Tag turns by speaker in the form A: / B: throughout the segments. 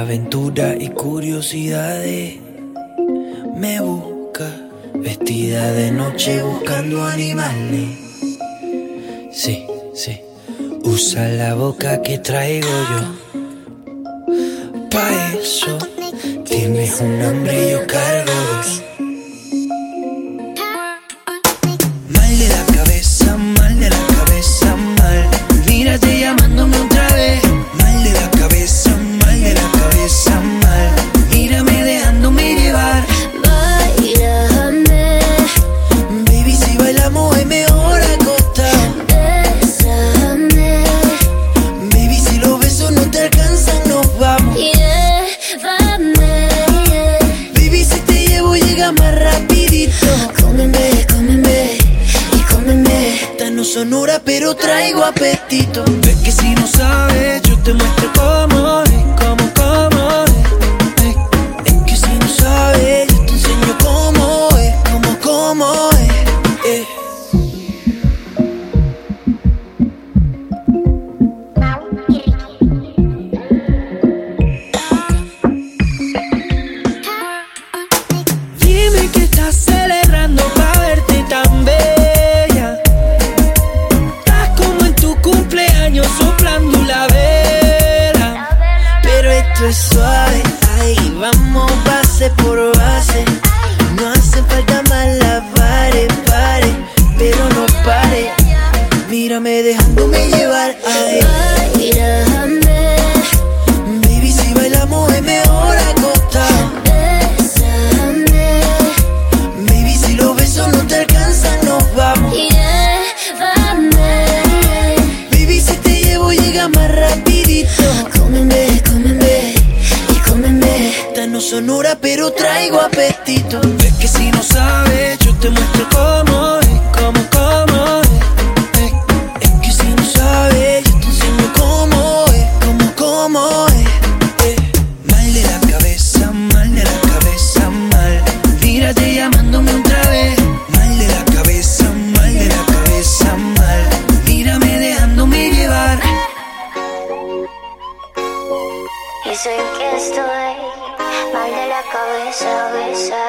A: aventura y curiosidades. Me busca vestida de noche buscando animales. Sí, sí. Usa la boca que traigo yo. Pa' eso tienes un hambre y yo cargo dos. Llega más rapidito.
B: Cómeme, cómeme y cómeme.
A: Esta no sonora, pero traigo apetito. Ves que si no sabes, yo te muestro cómo soplando la vela. Pero esto es suave, ahí vamos base por base. No hace falta más la pare, pare, pero no pare. Mírame dejándome sonora, pero traigo apetito. Ves que si no sabes, yo te muestro cómo es, cómo, cómo es. Es que si no sabes, yo te enseño cómo es, cómo, cómo es. Mal de la cabeza, mal de la cabeza, mal. Mírate llamándome otra vez. Mal de la cabeza, mal de la cabeza, mal. Mírame dejándome llevar.
B: Y sé que estoy mal de la cabeza, besa.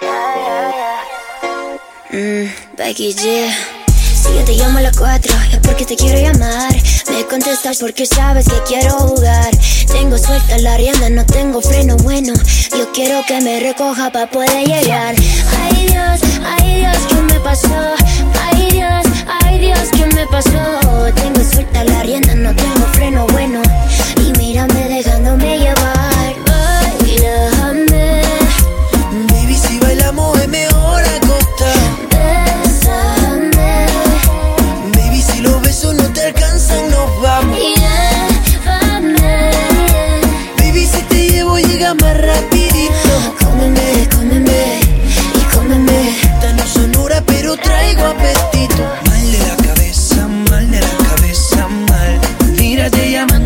B: Ya, ya, ya. Mm, Becky G. Si yo te llamo a las 4 es porque te quiero llamar. Me contestas porque sabes que quiero jugar. Tengo suelta la rienda, no tengo freno bueno. Yo quiero que me recoja para poder llegar. diamante.